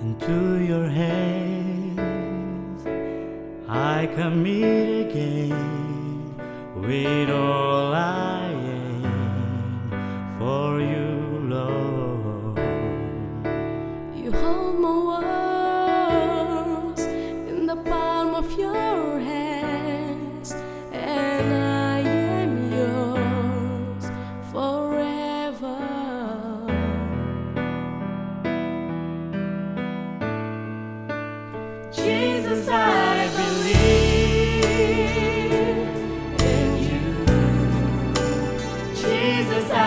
into your hands. I commit again with all I Jesus.